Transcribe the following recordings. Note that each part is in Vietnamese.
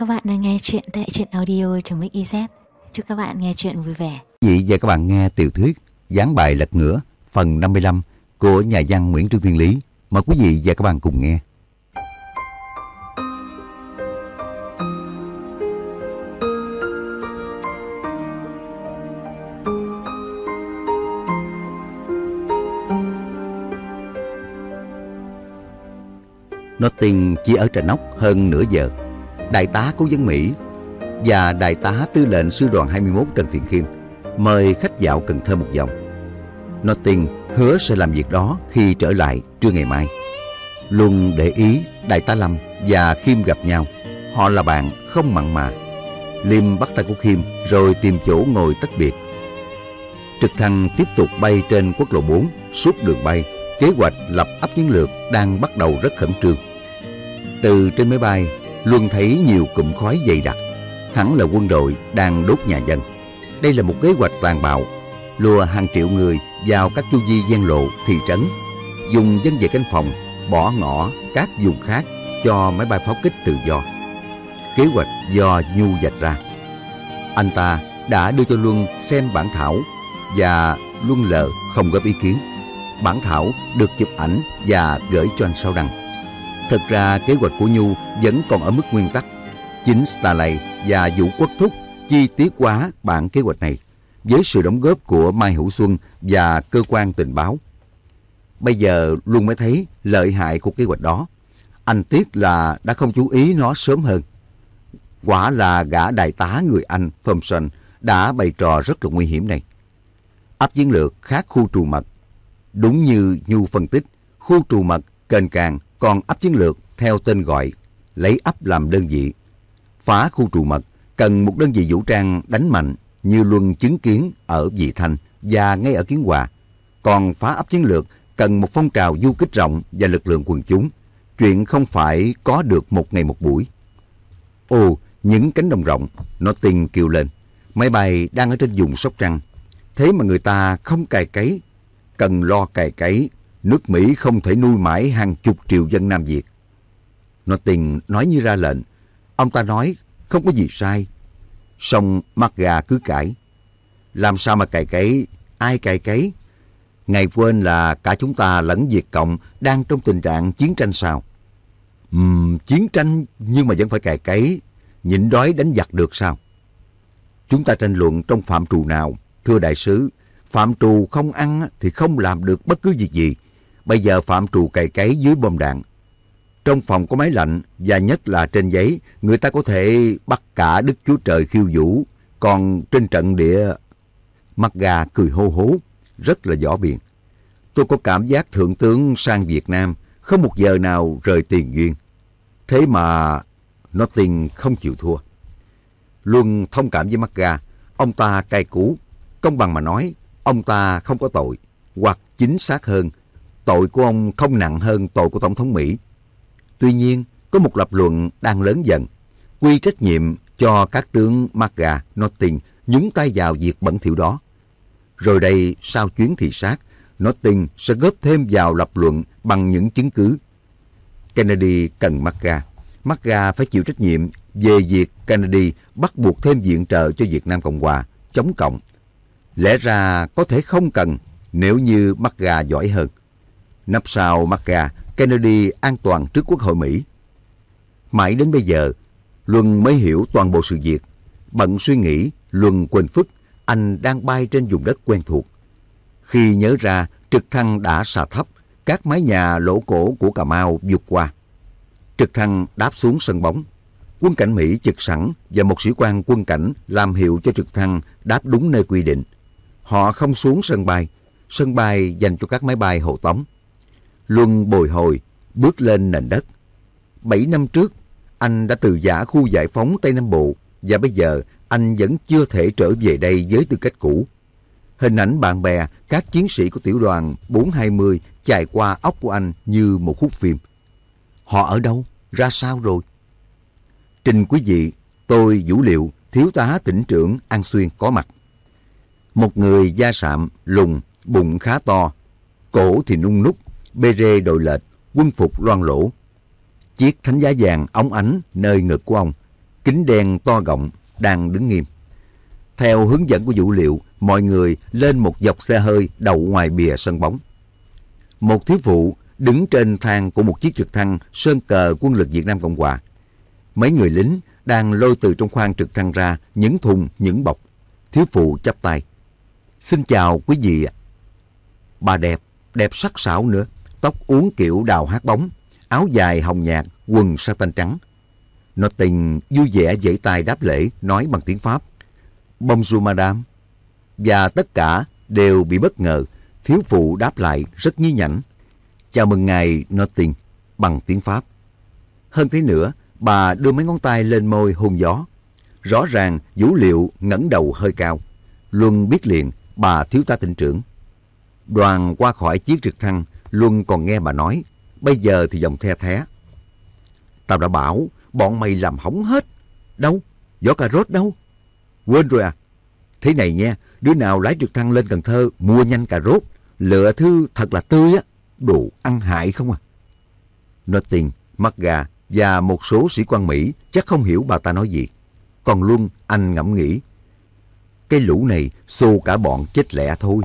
Các bạn đang nghe chuyện tại truyện audio.mix.iz. Chúc các bạn nghe chuyện vui vẻ. Vị và các bạn nghe tiểu thuyết Gián bài lật ngửa, phần 55 của nhà văn Nguyễn Trương Thiên Lý. Mời quý vị và các bạn cùng nghe. Nó tiền chỉ ở Trà Nóc hơn nửa giờ. Đại tá cố dân Mỹ và đại tá tư lệnh sư đoàn 21 Trần Thiện Khiêm mời khách dạo Cần Thơ một vòng. Nó tiền hứa sẽ làm việc đó khi trở lại trưa ngày mai. Luân để ý đại tá Lâm và Khiêm gặp nhau. Họ là bạn không mặn mà. Liêm bắt tay của Khiêm rồi tìm chỗ ngồi tách biệt. Trực thăng tiếp tục bay trên quốc lộ 4 suốt đường bay. Kế hoạch lập ấp chiến lược đang bắt đầu rất khẩn trương. Từ trên máy bay, Luôn thấy nhiều cụm khói dày đặc. Hẳn là quân đội đang đốt nhà dân. Đây là một kế hoạch tàn bạo, lùa hàng triệu người vào các chu vi gian lộ, thị trấn, dùng dân về canh phòng, bỏ ngỏ các vùng khác cho máy bay pháo kích tự do. Kế hoạch do Nhu dạch ra. Anh ta đã đưa cho Luân xem bản thảo và Luân lờ không góp ý kiến. Bản thảo được chụp ảnh và gửi cho anh sau đăng. Thật ra kế hoạch của Nhu vẫn còn ở mức nguyên tắc. Chính Starlay và Vũ Quốc Thúc chi tiết quá bản kế hoạch này với sự đóng góp của Mai Hữu Xuân và cơ quan tình báo. Bây giờ luôn mới thấy lợi hại của kế hoạch đó. Anh tiếc là đã không chú ý nó sớm hơn. Quả là gã đại tá người Anh Thompson đã bày trò rất là nguy hiểm này. Áp chiến lược khác khu trù mật. Đúng như Nhu phân tích, khu trù mật, kênh càng còn ấp chiến lược theo tên gọi, lấy ấp làm đơn vị. Phá khu trù mật cần một đơn vị vũ trang đánh mạnh như Luân chứng kiến ở Vị Thanh và ngay ở Kiến Hòa. Còn phá ấp chiến lược cần một phong trào du kích rộng và lực lượng quần chúng. Chuyện không phải có được một ngày một buổi. Ồ, những cánh đồng rộng, nó tình kêu lên. Máy bay đang ở trên vùng Sóc Trăng. Thế mà người ta không cài cấy. Cần lo cài cấy nước Mỹ không thể nuôi mãi hàng chục triệu dân Nam Việt. Nó tình nói như ra lệnh. Ông ta nói không có gì sai. Xong mắt gà cứ cãi. Làm sao mà cày cấy? Ai cày cấy? Ngày quên là cả chúng ta lẫn Việt Cộng đang trong tình trạng chiến tranh sao? Ừm, chiến tranh nhưng mà vẫn phải cày cấy. Nhịn đói đánh giặc được sao? Chúng ta tranh luận trong phạm trù nào? Thưa đại sứ, phạm trù không ăn thì không làm được bất cứ việc gì. Bây giờ phạm trù cày cấy dưới bom đạn. Trong phòng có máy lạnh và nhất là trên giấy, người ta có thể bắt cả Đức Chúa Trời khiêu vũ. Còn trên trận địa, mặt gà cười hô hố, rất là võ biện. Tôi có cảm giác thượng tướng sang Việt Nam không một giờ nào rời tiền duyên. Thế mà nó tiền không chịu thua. Luân thông cảm với mắt gà, ông ta cay cú. Công bằng mà nói, ông ta không có tội. Hoặc chính xác hơn, tội của ông không nặng hơn tội của Tổng thống Mỹ. Tuy nhiên, có một lập luận đang lớn dần. Quy trách nhiệm cho các tướng Maga, Notting nhúng tay vào việc bẩn thỉu đó. Rồi đây, sau chuyến thị sát, Notting sẽ góp thêm vào lập luận bằng những chứng cứ. Kennedy cần Maga. Maga phải chịu trách nhiệm về việc Kennedy bắt buộc thêm viện trợ cho Việt Nam Cộng Hòa, chống cộng. Lẽ ra có thể không cần nếu như Maga giỏi hơn. Nắp sau Maga, Kennedy an toàn trước Quốc hội Mỹ. Mãi đến bây giờ, Luân mới hiểu toàn bộ sự việc. Bận suy nghĩ, Luân quên phức, anh đang bay trên vùng đất quen thuộc. Khi nhớ ra trực thăng đã xà thấp, các mái nhà lỗ cổ của Cà Mau vượt qua. Trực thăng đáp xuống sân bóng. Quân cảnh Mỹ trực sẵn và một sĩ quan quân cảnh làm hiệu cho trực thăng đáp đúng nơi quy định. Họ không xuống sân bay, sân bay dành cho các máy bay hộ tống. Luân bồi hồi, bước lên nền đất. Bảy năm trước, anh đã từ giả khu giải phóng Tây Nam Bộ và bây giờ anh vẫn chưa thể trở về đây với tư cách cũ. Hình ảnh bạn bè, các chiến sĩ của tiểu đoàn 420 chạy qua óc của anh như một khúc phim. Họ ở đâu? Ra sao rồi? Trình quý vị, tôi Vũ Liệu, thiếu tá tỉnh trưởng An Xuyên có mặt. Một người da sạm, lùng, bụng khá to, cổ thì nung nút, bê rê đội lệch, quân phục loan lỗ. Chiếc thánh giá vàng ống ánh nơi ngực của ông. kính đen to gọng, đang đứng nghiêm. Theo hướng dẫn của vũ liệu, mọi người lên một dọc xe hơi đậu ngoài bìa sân bóng. Một thiếu phụ đứng trên thang của một chiếc trực thăng sơn cờ quân lực Việt Nam Cộng Hòa. Mấy người lính đang lôi từ trong khoang trực thăng ra những thùng, những bọc. Thiếu phụ chắp tay. Xin chào quý vị ạ. Bà đẹp, đẹp sắc sảo nữa, tóc uốn kiểu đào hát bóng, áo dài hồng nhạt, quần sa tanh trắng. Nó tình vui vẻ vẫy tay đáp lễ, nói bằng tiếng Pháp. Bonjour madame. Và tất cả đều bị bất ngờ, thiếu phụ đáp lại rất nhí nhảnh. Chào mừng ngài Notting bằng tiếng Pháp. Hơn thế nữa, bà đưa mấy ngón tay lên môi hôn gió. Rõ ràng vũ liệu ngẩng đầu hơi cao. Luân biết liền bà thiếu tá tỉnh trưởng. Đoàn qua khỏi chiếc trực thăng, Luân còn nghe bà nói, bây giờ thì dòng the thé. Tao đã bảo, bọn mày làm hỏng hết. Đâu? Vỏ cà rốt đâu? Quên rồi à? Thế này nha, đứa nào lái trực thăng lên Cần Thơ mua nhanh cà rốt, lựa thứ thật là tươi á, đồ ăn hại không à. Notting, Magga và một số sĩ quan Mỹ chắc không hiểu bà ta nói gì. Còn Luân, anh ngẫm nghĩ, cái lũ này xô cả bọn chết lẹ thôi.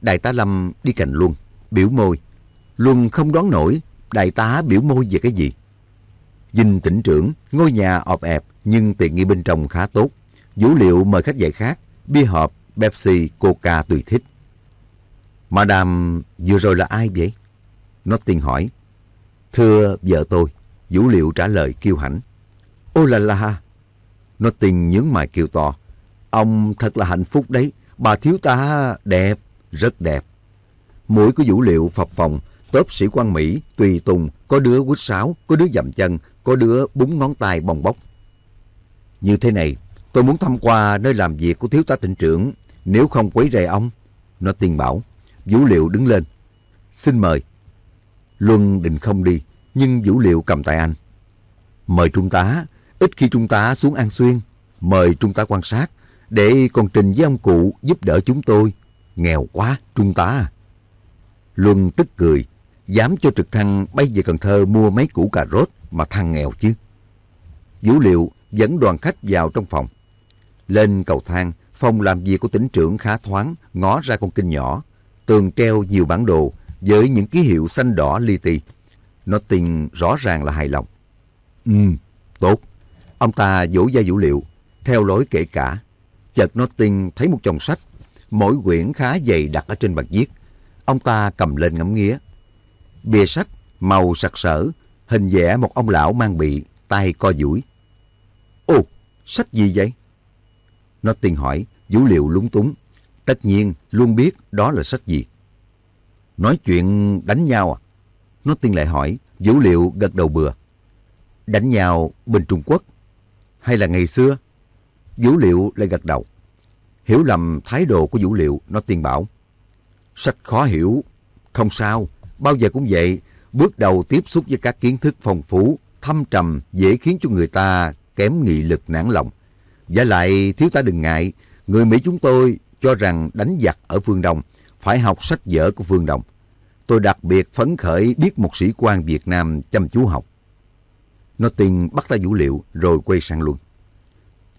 Đại tá Lâm đi cạnh Luân, biểu môi. Luân không đoán nổi đại tá biểu môi về cái gì. Dinh tỉnh trưởng, ngôi nhà ọp ẹp nhưng tiện nghi bên trong khá tốt. Vũ liệu mời khách dạy khác, bia hộp, Pepsi, Coca tùy thích. Madame vừa rồi là ai vậy? Notting hỏi. Thưa vợ tôi, Vũ liệu trả lời kêu hãnh. Ô là la! Notting nhướng mày kêu to. Ông thật là hạnh phúc đấy, bà thiếu tá đẹp, rất đẹp. Mũi của Vũ liệu phập phòng, tớp sĩ quan Mỹ, tùy tùng, có đứa quýt sáo, có đứa dầm chân, có đứa búng ngón tay bong bóc. Như thế này, tôi muốn thăm qua nơi làm việc của thiếu tá tỉnh trưởng, nếu không quấy rầy ông. Nó tiên bảo, Vũ Liệu đứng lên. Xin mời. Luân định không đi, nhưng Vũ Liệu cầm tay anh. Mời Trung tá, ít khi Trung tá xuống An Xuyên. Mời Trung tá quan sát, để còn trình với ông cụ giúp đỡ chúng tôi. Nghèo quá, Trung tá. À. Luân tức cười, dám cho trực thăng bay về Cần Thơ mua mấy củ cà rốt mà thằng nghèo chứ. Vũ Liệu dẫn đoàn khách vào trong phòng. Lên cầu thang, phòng làm việc của tỉnh trưởng khá thoáng, ngó ra con kinh nhỏ. Tường treo nhiều bản đồ với những ký hiệu xanh đỏ li ti. Nó tin rõ ràng là hài lòng. Ừ, tốt. Ông ta vỗ ra vũ liệu, theo lối kể cả. Chợt nó tin thấy một chồng sách, mỗi quyển khá dày đặt ở trên bàn viết. Ông ta cầm lên ngắm nghía. Bìa sách, màu sặc sỡ, hình vẽ một ông lão mang bị, tay co duỗi. Ồ, sách gì vậy? Nó tiên hỏi, Vũ Liệu lúng túng. Tất nhiên, luôn biết đó là sách gì. Nói chuyện đánh nhau à? Nó tiên lại hỏi, Vũ Liệu gật đầu bừa. Đánh nhau bên Trung Quốc? Hay là ngày xưa? Vũ Liệu lại gật đầu. Hiểu lầm thái độ của Vũ Liệu, nó tiên bảo. Sách khó hiểu, không sao, bao giờ cũng vậy. Bước đầu tiếp xúc với các kiến thức phong phú, thâm trầm dễ khiến cho người ta kém nghị lực nản lòng. Và lại thiếu ta đừng ngại, người Mỹ chúng tôi cho rằng đánh giặc ở phương Đông phải học sách vở của phương Đông. Tôi đặc biệt phấn khởi biết một sĩ quan Việt Nam chăm chú học. Nó tiền bắt ta vũ liệu rồi quay sang luôn.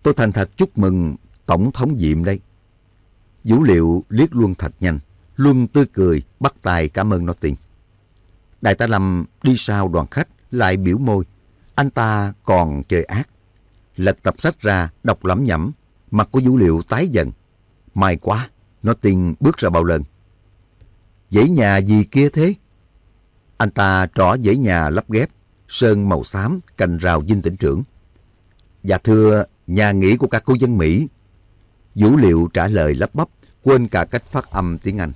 Tôi thành thật chúc mừng Tổng thống Diệm đây. Vũ liệu liếc luôn thật nhanh. Luân tươi cười, bắt tay cảm ơn nó tiền. Đại tá Lâm đi sau đoàn khách, lại biểu môi. Anh ta còn chơi ác. Lật tập sách ra, đọc lẩm nhẩm. Mặt của Vũ Liệu tái dần. May quá, nó tiền bước ra bao lần. Dãy nhà gì kia thế? Anh ta trỏ dãy nhà lắp ghép, sơn màu xám, cành rào dinh tỉnh trưởng. Dạ thưa, nhà nghỉ của các cô dân Mỹ. Vũ Liệu trả lời lắp bắp, quên cả cách phát âm tiếng Anh.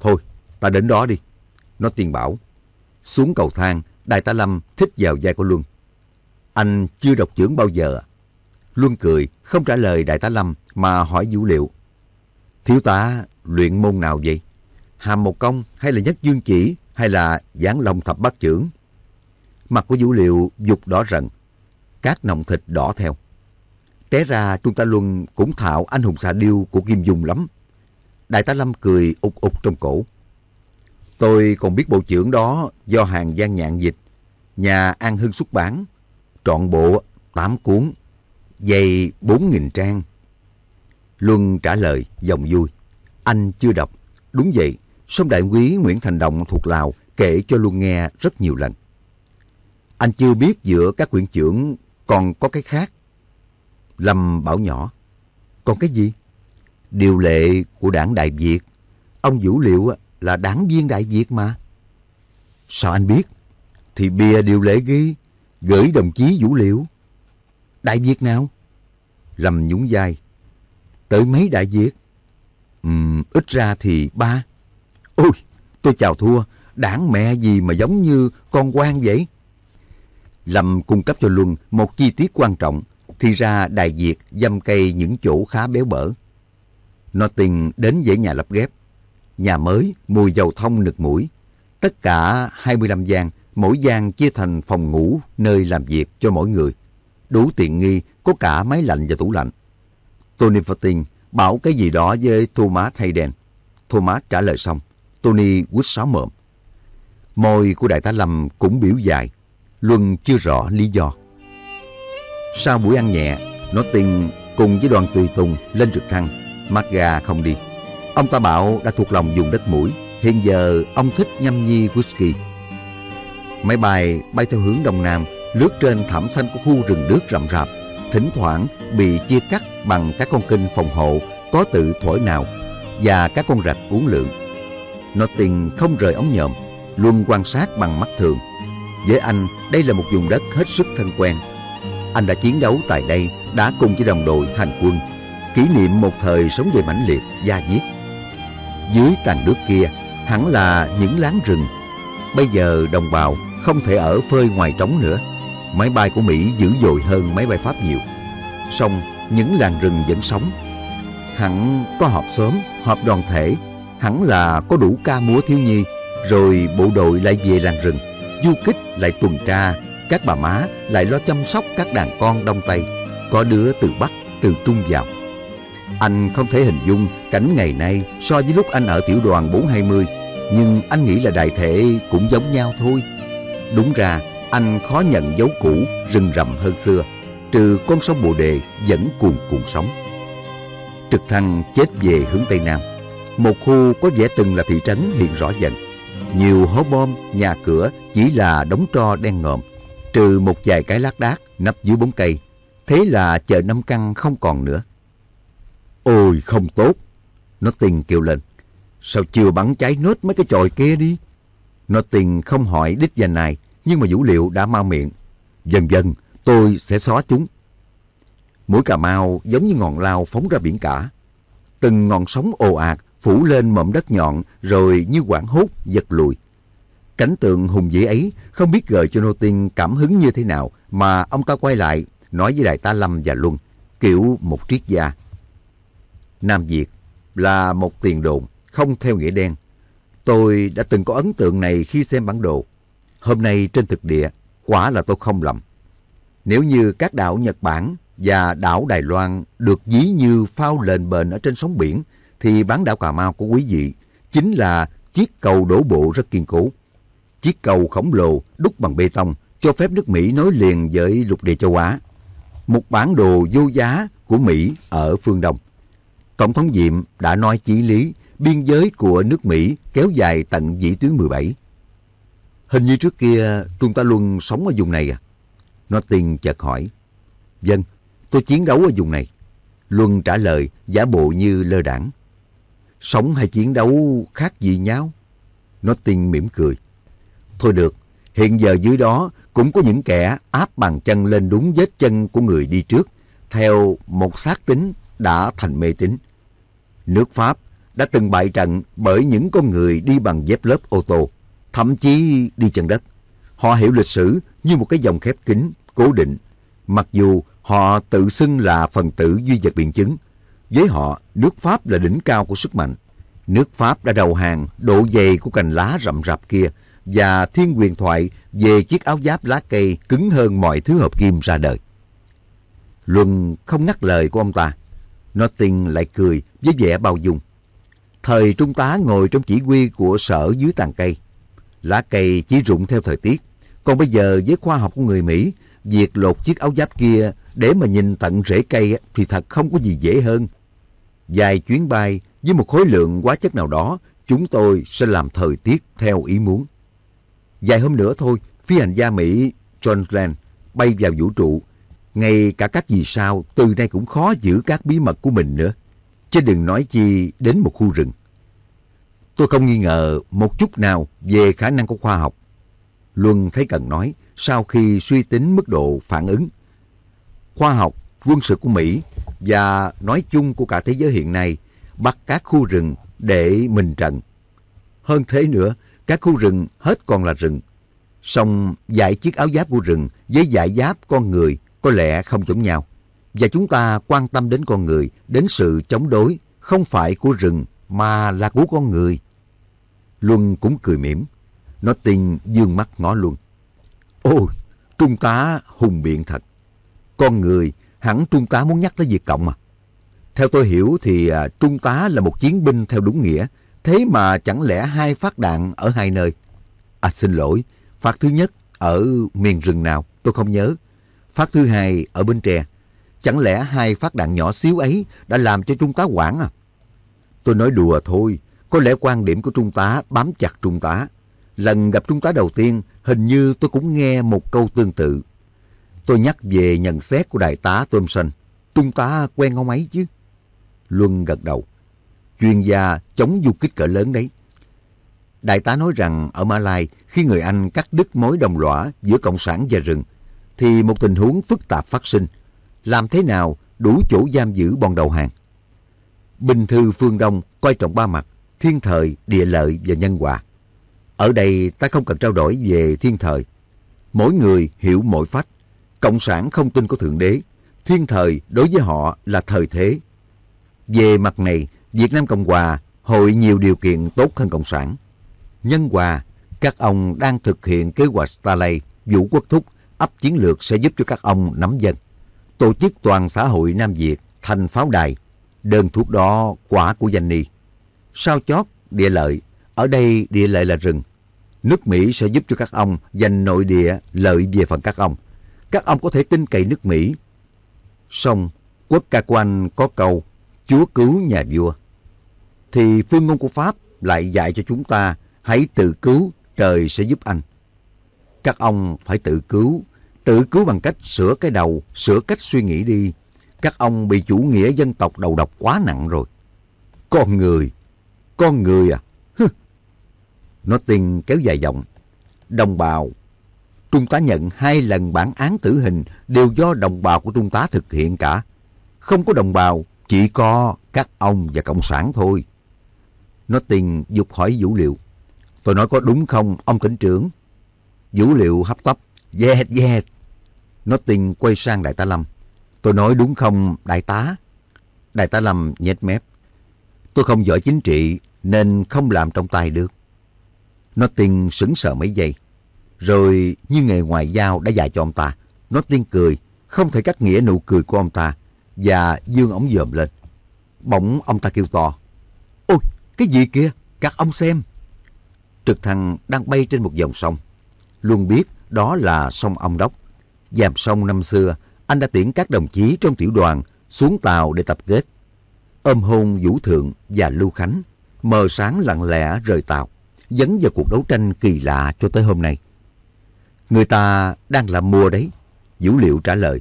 Thôi, ta đến đó đi. Nó tiền bảo. Xuống cầu thang, Đại tá Lâm thích vào vai của Luân. Anh chưa đọc trưởng bao giờ? Luân cười, không trả lời Đại tá Lâm mà hỏi Vũ Liệu. Thiếu tá luyện môn nào vậy? Hàm một công hay là nhất dương chỉ hay là giảng long thập bát trưởng Mặt của Vũ Liệu dục đỏ rần, các nọng thịt đỏ theo. Té ra Trung tá Luân cũng thạo anh hùng xà điêu của Kim Dung lắm. Đại tá Lâm cười ục ục trong cổ. Tôi còn biết bộ trưởng đó do hàng gian nhạn dịch, nhà An Hưng xuất bản. Trọn bộ tám cuốn, dày bốn nghìn trang. Luân trả lời giọng vui. Anh chưa đọc. Đúng vậy, sông đại quý Nguyễn Thành Đồng thuộc Lào kể cho Luân nghe rất nhiều lần. Anh chưa biết giữa các quyển trưởng còn có cái khác. Lâm bảo nhỏ. Còn cái gì? Điều lệ của đảng Đại Việt. Ông Vũ Liệu là đảng viên Đại Việt mà. Sao anh biết? Thì bìa điều lệ ghi, gửi đồng chí Vũ Liệu. Đại Việt nào? Lâm nhún vai. Tới mấy Đại Việt? Uhm, ít ra thì ba. Ôi, tôi chào thua, đảng mẹ gì mà giống như con quan vậy? Lâm cung cấp cho Luân một chi tiết quan trọng, thì ra Đại Việt dâm cây những chỗ khá béo bở. Nó tình đến dãy nhà lập ghép. Nhà mới, mùi dầu thông nực mũi. Tất cả 25 gian, mỗi gian chia thành phòng ngủ, nơi làm việc cho mỗi người. Đủ tiện nghi, có cả máy lạnh và tủ lạnh. Tony Fortin bảo cái gì đó với Thomas Hayden. Thomas trả lời xong. Tony quýt sáo mộm. Môi của đại tá Lâm cũng biểu dài. Luân chưa rõ lý do. Sau buổi ăn nhẹ, nó tình cùng với đoàn tùy tùng lên trực thăng. Maga không đi. Ông ta bảo đã thuộc lòng dùng đất mũi. Hiện giờ ông thích nhâm nhi whisky. Máy bay bay theo hướng đông nam, lướt trên thảm xanh của khu rừng nước rậm rạp. Thỉnh thoảng bị chia cắt bằng các con kênh phòng hộ có tự thổi nào và các con rạch uốn lượn. Nó tình không rời ống nhòm, luôn quan sát bằng mắt thường. Với anh, đây là một vùng đất hết sức thân quen. Anh đã chiến đấu tại đây, đã cùng với đồng đội thành quân, kỷ niệm một thời sống về mãnh liệt, gia diết. Dưới tàn nước kia, hẳn là những láng rừng. Bây giờ đồng bào không thể ở phơi ngoài trống nữa. Máy bay của Mỹ dữ dội hơn máy bay Pháp nhiều. Song những làng rừng vẫn sống. Hẳn có họp xóm, họp đoàn thể, hẳn là có đủ ca múa thiếu nhi, rồi bộ đội lại về làng rừng, du kích lại tuần tra, các bà má lại lo chăm sóc các đàn con đông tây, có đứa từ Bắc, từ Trung vào. Anh không thể hình dung cảnh ngày nay so với lúc anh ở tiểu đoàn 420, nhưng anh nghĩ là đại thể cũng giống nhau thôi. Đúng ra, anh khó nhận dấu cũ, rừng rậm hơn xưa, trừ con sông Bồ Đề vẫn cuồn cuộn sóng. Trực thăng chết về hướng Tây Nam. Một khu có vẻ từng là thị trấn hiện rõ dần. Nhiều hố bom, nhà cửa chỉ là đống tro đen ngòm, trừ một vài cái lác đác nấp dưới bóng cây. Thế là chợ Năm Căn không còn nữa. Ôi không tốt. Nó tiền kêu lên. Sao chưa bắn cháy nốt mấy cái chòi kia đi? Nó tiền không hỏi đích danh này, nhưng mà Vũ Liệu đã mau miệng. Dần dần, tôi sẽ xóa chúng. Mũi Cà Mau giống như ngọn lao phóng ra biển cả. Từng ngọn sóng ồ ạt phủ lên mỏm đất nhọn rồi như quảng hốt giật lùi. Cảnh tượng hùng vĩ ấy không biết gợi cho Nô Tiên cảm hứng như thế nào mà ông ta quay lại nói với Đại tá Lâm và Luân kiểu một triết gia. Nam Việt là một tiền đồn, không theo nghĩa đen. Tôi đã từng có ấn tượng này khi xem bản đồ. Hôm nay trên thực địa, quả là tôi không lầm. Nếu như các đảo Nhật Bản và đảo Đài Loan được ví như phao lên bền ở trên sóng biển, thì bán đảo Cà Mau của quý vị chính là chiếc cầu đổ bộ rất kiên cố. Chiếc cầu khổng lồ đúc bằng bê tông cho phép nước Mỹ nối liền với lục địa châu Á. Một bản đồ vô giá của Mỹ ở phương Đông. Tổng thống Diệm đã nói chí lý biên giới của nước Mỹ kéo dài tận vĩ tuyến 17. Hình như trước kia chúng ta luôn sống ở vùng này à? Nó tiền chợt hỏi. Dân, tôi chiến đấu ở vùng này. Luân trả lời giả bộ như lơ đảng. Sống hay chiến đấu khác gì nhau? Nó tiền mỉm cười. Thôi được, hiện giờ dưới đó cũng có những kẻ áp bàn chân lên đúng vết chân của người đi trước, theo một xác tính đã thành mê tín. Nước Pháp đã từng bại trận bởi những con người đi bằng dép lớp ô tô, thậm chí đi chân đất. Họ hiểu lịch sử như một cái dòng khép kín, cố định, mặc dù họ tự xưng là phần tử duy vật biện chứng. Với họ, nước Pháp là đỉnh cao của sức mạnh. Nước Pháp đã đầu hàng độ dày của cành lá rậm rạp kia và thiên quyền thoại về chiếc áo giáp lá cây cứng hơn mọi thứ hợp kim ra đời. Luân không ngắt lời của ông ta. Nó tình lại cười với vẻ bao dung. Thời Trung tá ngồi trong chỉ huy của sở dưới tàn cây. Lá cây chỉ rụng theo thời tiết. Còn bây giờ với khoa học của người Mỹ, việc lột chiếc áo giáp kia để mà nhìn tận rễ cây thì thật không có gì dễ hơn. Vài chuyến bay với một khối lượng hóa chất nào đó, chúng tôi sẽ làm thời tiết theo ý muốn. Vài hôm nữa thôi, phi hành gia Mỹ John Glenn bay vào vũ trụ. Ngay cả các vì sao từ nay cũng khó giữ các bí mật của mình nữa. Chứ đừng nói chi đến một khu rừng. Tôi không nghi ngờ một chút nào về khả năng của khoa học. Luân thấy cần nói sau khi suy tính mức độ phản ứng. Khoa học, quân sự của Mỹ và nói chung của cả thế giới hiện nay bắt các khu rừng để mình trận. Hơn thế nữa, các khu rừng hết còn là rừng. Song dạy chiếc áo giáp của rừng với dạy giáp con người có lẽ không giống nhau. Và chúng ta quan tâm đến con người, đến sự chống đối, không phải của rừng mà là của con người. Luân cũng cười mỉm. Nó tin dương mắt ngó Luân. Ôi, Trung tá hùng biện thật. Con người, hẳn Trung tá muốn nhắc tới việc Cộng à. Theo tôi hiểu thì à, Trung tá là một chiến binh theo đúng nghĩa. Thế mà chẳng lẽ hai phát đạn ở hai nơi? À xin lỗi, phát thứ nhất ở miền rừng nào tôi không nhớ. Phát thứ hai ở bên Tre. Chẳng lẽ hai phát đạn nhỏ xíu ấy đã làm cho Trung tá hoảng à? Tôi nói đùa thôi, có lẽ quan điểm của Trung tá bám chặt Trung tá. Lần gặp Trung tá đầu tiên, hình như tôi cũng nghe một câu tương tự. Tôi nhắc về nhận xét của Đại tá Thompson. Trung tá quen ông ấy chứ? Luân gật đầu. Chuyên gia chống du kích cỡ lớn đấy. Đại tá nói rằng ở Mã Lai, khi người Anh cắt đứt mối đồng lõa giữa Cộng sản và rừng, thì một tình huống phức tạp phát sinh. Làm thế nào đủ chỗ giam giữ bọn đầu hàng? Bình thư phương Đông coi trọng ba mặt, thiên thời, địa lợi và nhân quả. Ở đây ta không cần trao đổi về thiên thời. Mỗi người hiểu mỗi phách. Cộng sản không tin có Thượng Đế. Thiên thời đối với họ là thời thế. Về mặt này, Việt Nam Cộng Hòa hội nhiều điều kiện tốt hơn Cộng sản. Nhân hòa, các ông đang thực hiện kế hoạch Starlay, Vũ Quốc Thúc, ấp chiến lược sẽ giúp cho các ông nắm dân. Tổ chức toàn xã hội Nam Việt thành pháo đài, đơn thuốc đó quả của danh ni. Sao chót, địa lợi, ở đây địa lợi là rừng. Nước Mỹ sẽ giúp cho các ông giành nội địa lợi về phần các ông. Các ông có thể tin cậy nước Mỹ. Xong, quốc ca Quan có câu Chúa cứu nhà vua. Thì phương ngôn của Pháp lại dạy cho chúng ta hãy tự cứu, trời sẽ giúp anh. Các ông phải tự cứu, tự cứu bằng cách sửa cái đầu, sửa cách suy nghĩ đi. Các ông bị chủ nghĩa dân tộc đầu độc quá nặng rồi. Con người, con người à? Hừ. Nó tình kéo dài dòng. Đồng bào, Trung tá nhận hai lần bản án tử hình đều do đồng bào của Trung tá thực hiện cả. Không có đồng bào, chỉ có các ông và Cộng sản thôi. Nó tình dục hỏi Vũ Liệu. Tôi nói có đúng không, ông tỉnh trưởng? Vũ Liệu hấp tấp. Yeah, yeah. Nó tình quay sang Đại tá Lâm. Tôi nói đúng không, Đại tá? Đại tá Lâm nhét mép. Tôi không giỏi chính trị nên không làm trong tay được. Nó tình sững sờ mấy giây. Rồi như nghề ngoại giao đã dạy cho ông ta. Nó tiên cười, không thể cắt nghĩa nụ cười của ông ta và dương ống dòm lên. Bỗng ông ta kêu to. Ôi, cái gì kia? Các ông xem. Trực thăng đang bay trên một dòng sông. Luôn biết đó là sông Ông Đốc. Dàm sông năm xưa, anh đã tiễn các đồng chí trong tiểu đoàn xuống tàu để tập kết. Ôm hôn Vũ Thượng và Lưu Khánh, mờ sáng lặng lẽ rời tàu, dẫn vào cuộc đấu tranh kỳ lạ cho tới hôm nay. Người ta đang làm mua đấy. Vũ Liệu trả lời.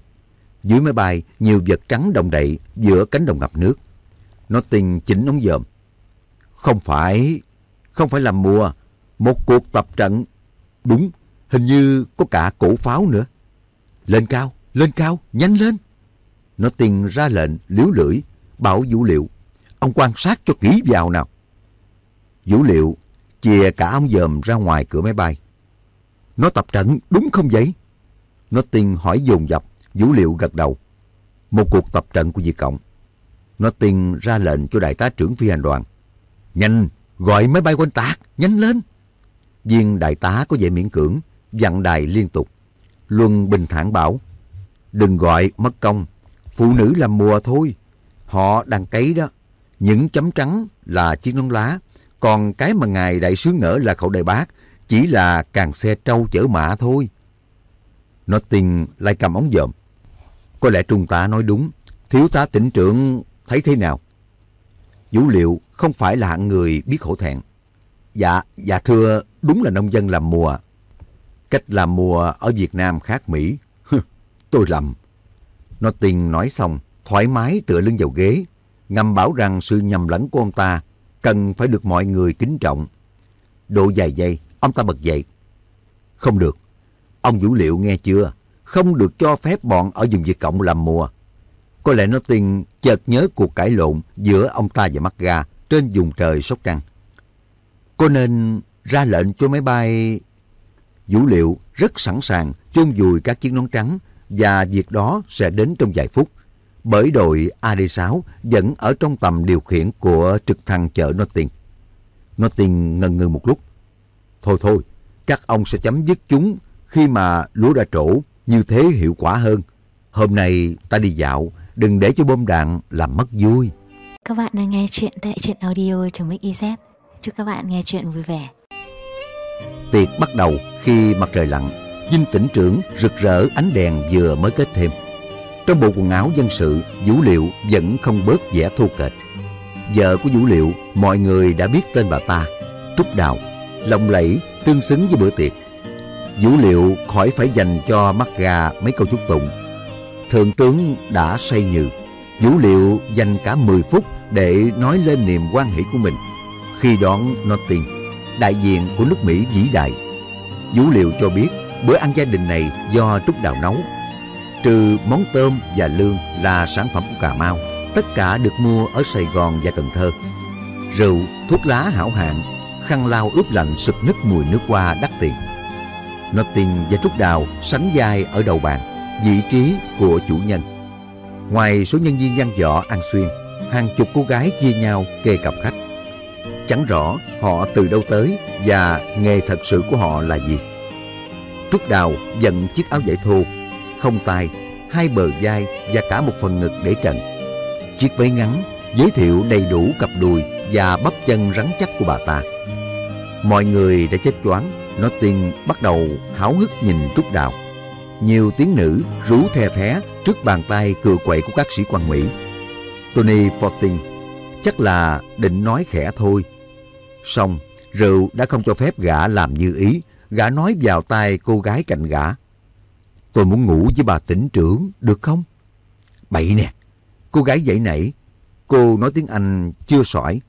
Dưới máy bay, nhiều vật trắng đồng đậy giữa cánh đồng ngập nước. Nó tình chỉnh ống dòm. Không phải, không phải làm mùa, một cuộc tập trận. Đúng, hình như có cả cổ pháo nữa. Lên cao, lên cao, nhanh lên. Nó tiền ra lệnh, liếu lưỡi, bảo Vũ Liệu. Ông quan sát cho kỹ vào nào. Vũ Liệu chìa cả ông dòm ra ngoài cửa máy bay. Nó tập trận đúng không vậy? Nó tiên hỏi dồn dập, Vũ Liệu gật đầu. Một cuộc tập trận của Việt Cộng. Nó tiên ra lệnh cho đại tá trưởng phi hành đoàn. Nhanh, gọi máy bay quanh tạc, nhanh lên. Viên đại tá có vẻ miễn cưỡng, dặn đài liên tục. Luân bình thản bảo, đừng gọi mất công, phụ nữ làm mùa thôi. Họ đang cấy đó. Những chấm trắng là chiếc nón lá, còn cái mà ngài đại sứ ngỡ là khẩu đại bác chỉ là càng xe trâu chở mã thôi. Nó tình lại cầm ống dòm. Có lẽ trung tá nói đúng. Thiếu tá tỉnh trưởng thấy thế nào? Vũ liệu không phải là hạng người biết hổ thẹn. Dạ, dạ thưa, đúng là nông dân làm mùa. Cách làm mùa ở Việt Nam khác Mỹ. Tôi lầm. Nó tiền nói xong, thoải mái tựa lưng vào ghế, ngầm bảo rằng sự nhầm lẫn của ông ta cần phải được mọi người kính trọng. Độ dài giây, ông ta bật dậy. Không được. Ông Vũ Liệu nghe chưa? Không được cho phép bọn ở vùng Việt Cộng làm mùa. Có lẽ nó tiên chợt nhớ cuộc cãi lộn giữa ông ta và mắt ga trên vùng trời Sóc Trăng. Có nên ra lệnh cho máy bay... Vũ Liệu rất sẵn sàng chôn vùi các chiếc nón trắng và việc đó sẽ đến trong vài phút bởi đội AD6 vẫn ở trong tầm điều khiển của trực thăng chở Notting. Notting ngần ngừ một lúc. Thôi thôi, các ông sẽ chấm dứt chúng khi mà lúa đã trổ, như thế hiệu quả hơn. Hôm nay ta đi dạo, đừng để cho bom đạn làm mất vui. Các bạn đang nghe chuyện tại truyện audio.mix.iz. Chúc các bạn nghe chuyện vui vẻ. Tiệc bắt đầu khi mặt trời lặn, dinh tỉnh trưởng rực rỡ ánh đèn vừa mới kết thêm. Trong bộ quần áo dân sự, Vũ Liệu vẫn không bớt vẻ thô kệch. Vợ của Vũ Liệu, mọi người đã biết tên bà ta, Trúc Đào, lộng lẫy, tương xứng với bữa tiệc. Vũ Liệu khỏi phải dành cho mắt gà mấy câu chúc tụng. Thượng tướng đã say nhừ. Vũ Liệu dành cả 10 phút để nói lên niềm quan hỷ của mình. Khi đón Notting, đại diện của nước Mỹ vĩ đại. Vũ Liệu cho biết bữa ăn gia đình này do Trúc Đào nấu Trừ món tôm và lương là sản phẩm của Cà Mau, tất cả được mua ở Sài Gòn và Cần Thơ. Rượu, thuốc lá hảo hạng, khăn lau ướp lạnh sực nức mùi nước hoa đắt tiền. Notting và Trúc Đào sánh vai ở đầu bàn, vị trí của chủ nhân. Ngoài số nhân viên văn võ ăn xuyên, hàng chục cô gái chia nhau kê cặp khách. Chẳng rõ họ từ đâu tới và nghề thật sự của họ là gì. Trúc Đào giận chiếc áo vải thô không tay, hai bờ vai và cả một phần ngực để trần. Chiếc váy ngắn giới thiệu đầy đủ cặp đùi và bắp chân rắn chắc của bà ta. Mọi người đã chết choáng, nó tiên bắt đầu háo hức nhìn Trúc Đào. Nhiều tiếng nữ rú the thé trước bàn tay cựa quậy của các sĩ quan Mỹ. Tony Fortin chắc là định nói khẽ thôi. Xong, rượu đã không cho phép gã làm như ý. Gã nói vào tai cô gái cạnh gã. Tôi muốn ngủ với bà tỉnh trưởng, được không? Bậy nè, cô gái dậy nảy. Cô nói tiếng Anh chưa sỏi.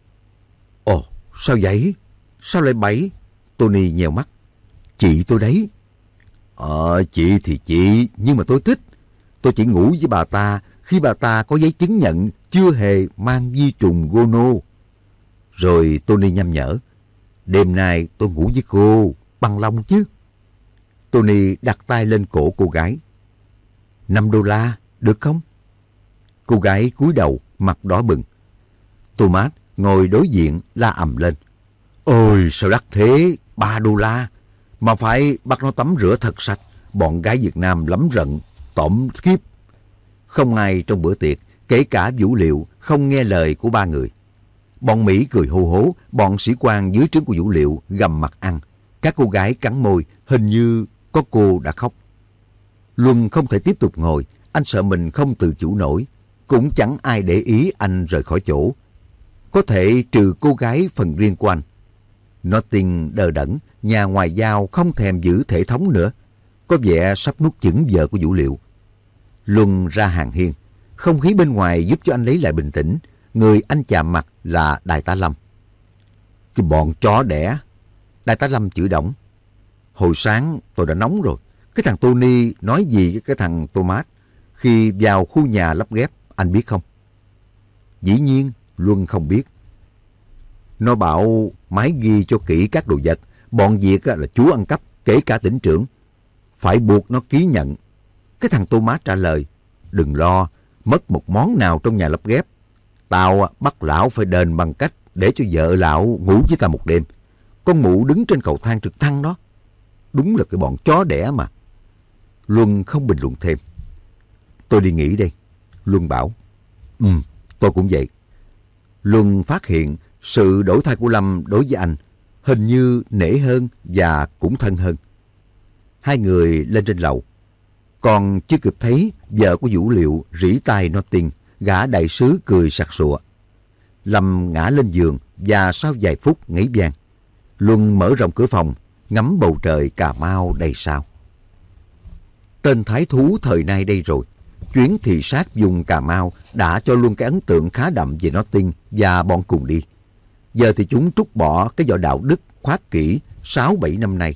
Ồ, sao vậy? Sao lại bậy? Tony nhèo mắt. Chị tôi đấy. Ờ, chị thì chị, nhưng mà tôi thích. Tôi chỉ ngủ với bà ta khi bà ta có giấy chứng nhận chưa hề mang vi trùng gono. Rồi Tony nhăm nhở. Đêm nay tôi ngủ với cô, bằng lòng chứ. Tony đặt tay lên cổ cô gái. 5 đô la, được không? Cô gái cúi đầu, mặt đỏ bừng. Thomas ngồi đối diện la ầm lên. Ôi sao đắt thế, 3 đô la. Mà phải bắt nó tắm rửa thật sạch. Bọn gái Việt Nam lắm rận, tổm kiếp. Không ai trong bữa tiệc, kể cả Vũ Liệu, không nghe lời của ba người. Bọn Mỹ cười hô hố, bọn sĩ quan dưới trướng của Vũ Liệu gầm mặt ăn. Các cô gái cắn môi, hình như có cô đã khóc. Luân không thể tiếp tục ngồi, anh sợ mình không tự chủ nổi. Cũng chẳng ai để ý anh rời khỏi chỗ. Có thể trừ cô gái phần riêng của anh. Nó tình đờ đẫn, nhà ngoài giao không thèm giữ thể thống nữa. Có vẻ sắp nuốt chửng vợ của Vũ Liệu. Luân ra hàng hiên. Không khí bên ngoài giúp cho anh lấy lại bình tĩnh. Người anh chạm mặt là Đại tá Lâm. Cái bọn chó đẻ. Đại tá Lâm chửi động. Hồi sáng tôi đã nóng rồi. Cái thằng Tony nói gì với cái thằng Thomas khi vào khu nhà lắp ghép, anh biết không? Dĩ nhiên, Luân không biết. Nó bảo máy ghi cho kỹ các đồ vật, bọn việc là chú ăn cắp, kể cả tỉnh trưởng. Phải buộc nó ký nhận. Cái thằng Thomas trả lời, đừng lo, mất một món nào trong nhà lắp ghép. Tao bắt lão phải đền bằng cách để cho vợ lão ngủ với tao một đêm. Con mụ đứng trên cầu thang trực thăng đó. Đúng là cái bọn chó đẻ mà. Luân không bình luận thêm. Tôi đi nghỉ đây. Luân bảo. Ừ, tôi cũng vậy. Luân phát hiện sự đổi thay của Lâm đối với anh hình như nể hơn và cũng thân hơn. Hai người lên trên lầu. Còn chưa kịp thấy vợ của Vũ Liệu rỉ tai nó tin, gã đại sứ cười sặc sụa. Lâm ngã lên giường và sau vài phút nghỉ vang. Luân mở rộng cửa phòng, ngắm bầu trời Cà Mau đầy sao. Tên thái thú thời nay đây rồi. Chuyến thị sát vùng Cà Mau đã cho Luân cái ấn tượng khá đậm về nó tin và bọn cùng đi. Giờ thì chúng trút bỏ cái vỏ đạo đức khoát kỹ 6-7 năm nay.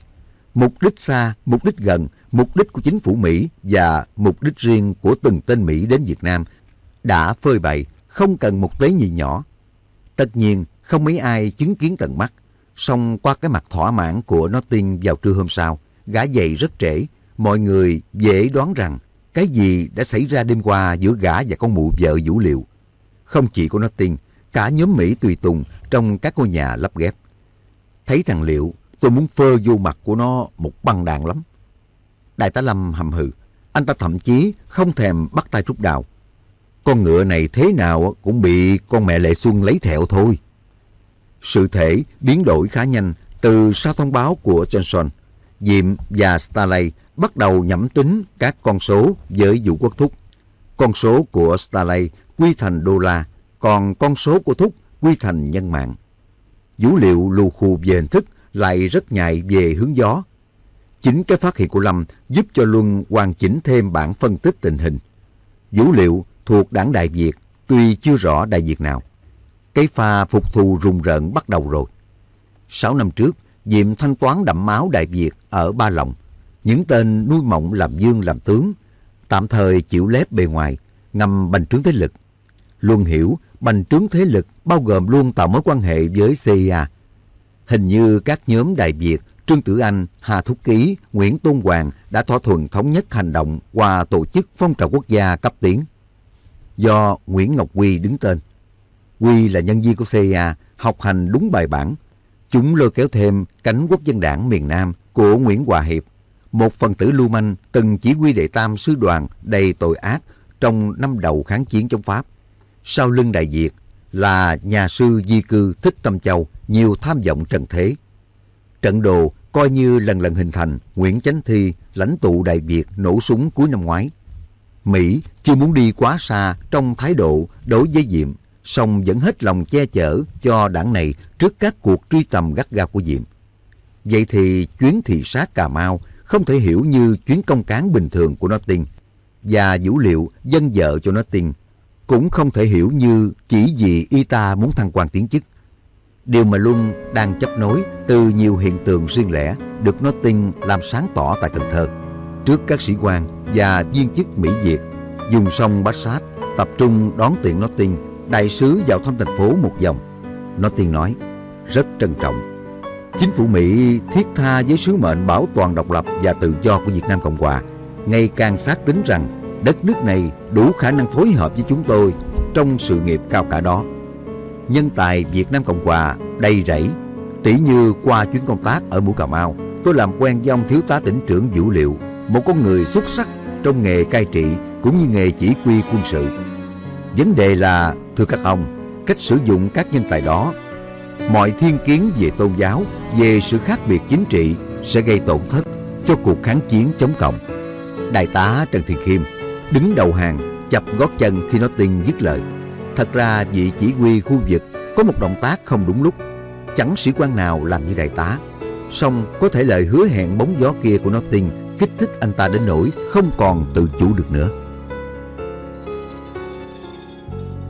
Mục đích xa, mục đích gần, mục đích của chính phủ Mỹ và mục đích riêng của từng tên Mỹ đến Việt Nam đã phơi bày, không cần một tế nhị nhỏ. Tất nhiên, không mấy ai chứng kiến tận mắt. Song qua cái mặt thỏa mãn của nó tiên vào trưa hôm sau, gã dậy rất trễ. Mọi người dễ đoán rằng cái gì đã xảy ra đêm qua giữa gã và con mụ vợ Vũ Liệu. Không chỉ của nó tiên, cả nhóm Mỹ tùy tùng trong các ngôi nhà lắp ghép. Thấy thằng Liệu, tôi muốn phơ vô mặt của nó một băng đạn lắm. Đại tá Lâm hầm hừ, anh ta thậm chí không thèm bắt tay Trúc Đào. Con ngựa này thế nào cũng bị con mẹ Lệ Xuân lấy thẹo thôi. Sự thể biến đổi khá nhanh từ sau thông báo của Johnson. Diệm và Starley bắt đầu nhẩm tính các con số với Vũ Quốc Thúc. Con số của Starley quy thành đô la, còn con số của Thúc quy thành nhân mạng. dữ liệu lù khù về hình thức lại rất nhạy về hướng gió. Chính cái phát hiện của Lâm giúp cho Luân hoàn chỉnh thêm bản phân tích tình hình. Vũ liệu thuộc đảng Đại Việt, tuy chưa rõ Đại Việt nào. Cái pha phục thù rùng rợn bắt đầu rồi. Sáu năm trước, Diệm thanh toán đậm máu Đại Việt ở Ba Lòng. Những tên nuôi mộng làm dương làm tướng, tạm thời chịu lép bề ngoài, ngầm bành trướng thế lực. Luân hiểu bành trướng thế lực bao gồm luôn tạo mối quan hệ với CIA. Hình như các nhóm Đại Việt, Trương Tử Anh, Hà Thúc Ký, Nguyễn Tôn Hoàng đã thỏa thuận thống nhất hành động qua tổ chức phong trào quốc gia cấp tiến. Do Nguyễn Ngọc Quy đứng tên. Quy là nhân viên của CIA, học hành đúng bài bản. Chúng lôi kéo thêm cánh quốc dân đảng miền Nam của Nguyễn Hòa Hiệp, một phần tử lưu manh từng chỉ huy đệ tam sư đoàn đầy tội ác trong năm đầu kháng chiến chống Pháp. Sau lưng Đại Việt là nhà sư di cư Thích Tâm Châu, nhiều tham vọng trần thế. Trận đồ coi như lần lần hình thành Nguyễn Chánh Thi, lãnh tụ Đại Việt nổ súng cuối năm ngoái. Mỹ chưa muốn đi quá xa trong thái độ đối với Diệm, song vẫn hết lòng che chở cho đảng này trước các cuộc truy tầm gắt gao của Diệm. Vậy thì chuyến thị sát Cà Mau không thể hiểu như chuyến công cán bình thường của nó tiên và vũ liệu dân vợ cho nó tiên cũng không thể hiểu như chỉ vì y ta muốn thăng quan tiến chức. Điều mà Luân đang chấp nối từ nhiều hiện tượng riêng lẻ được nó tin làm sáng tỏ tại Cần Thơ. Trước các sĩ quan và viên chức Mỹ Việt, dùng sông Bát Sát tập trung đón tiện nó tin đại sứ vào thăm thành phố một vòng. Nó tiên nói, rất trân trọng. Chính phủ Mỹ thiết tha với sứ mệnh bảo toàn độc lập và tự do của Việt Nam Cộng Hòa, ngày càng xác tính rằng đất nước này đủ khả năng phối hợp với chúng tôi trong sự nghiệp cao cả đó. Nhân tài Việt Nam Cộng Hòa đầy rẫy, Tỷ như qua chuyến công tác ở Mũi Cà Mau, tôi làm quen với ông thiếu tá tỉnh trưởng Vũ Liệu, một con người xuất sắc trong nghề cai trị cũng như nghề chỉ huy quân sự. Vấn đề là, thưa các ông, cách sử dụng các nhân tài đó, mọi thiên kiến về tôn giáo, về sự khác biệt chính trị sẽ gây tổn thất cho cuộc kháng chiến chống cộng. Đại tá Trần Thị Khiêm đứng đầu hàng, chập gót chân khi nó tin dứt lời. Thật ra vị chỉ huy khu vực có một động tác không đúng lúc. Chẳng sĩ quan nào làm như đại tá. Song có thể lời hứa hẹn bóng gió kia của Notting kích thích anh ta đến nỗi không còn tự chủ được nữa.